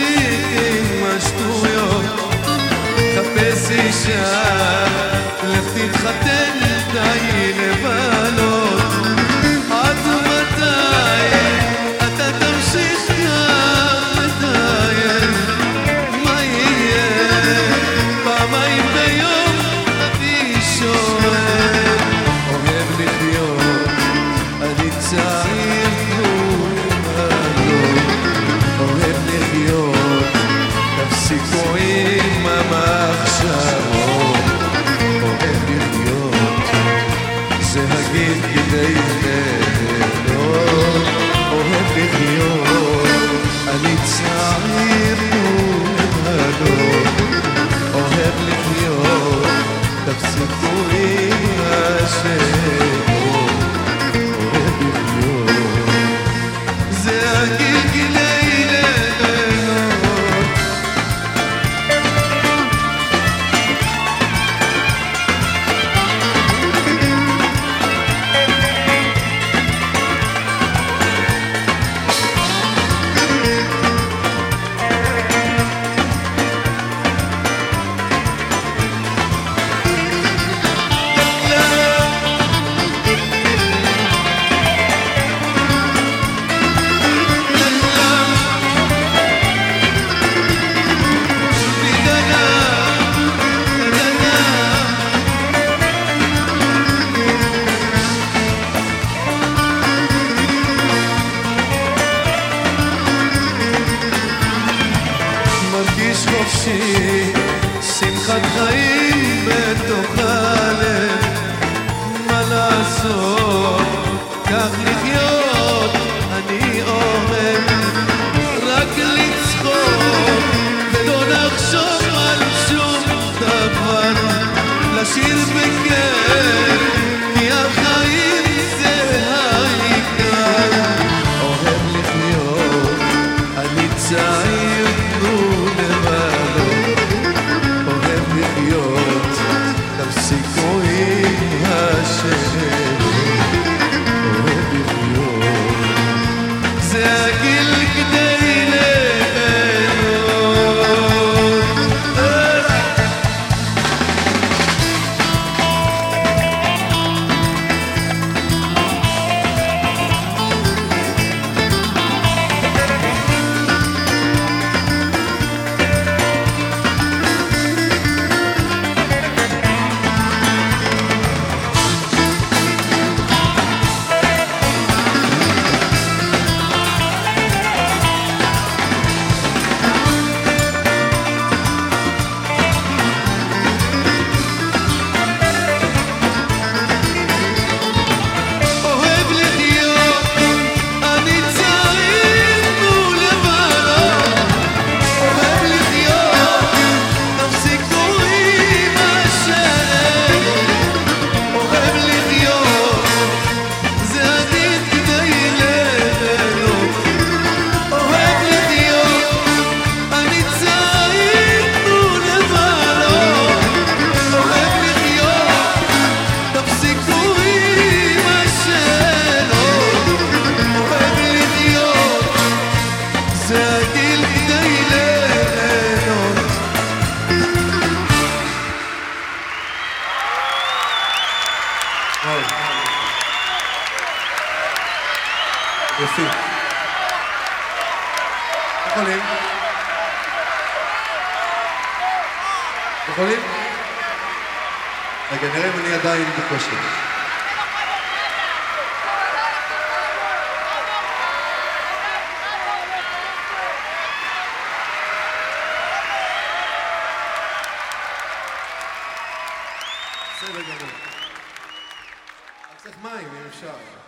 עם השטויות. חפש אישה, לך תתחתן איתה, היא לבד. עם המחשבות. אוהב לחיות זה הגיל כדי נדלות אוהב לחיות אני צעיר σκόψει Συμ יפים. יכולים? יכולים? רגע, נראה אם אני עדיין בכושר. בסדר גמור. צריך מים, אם אפשר.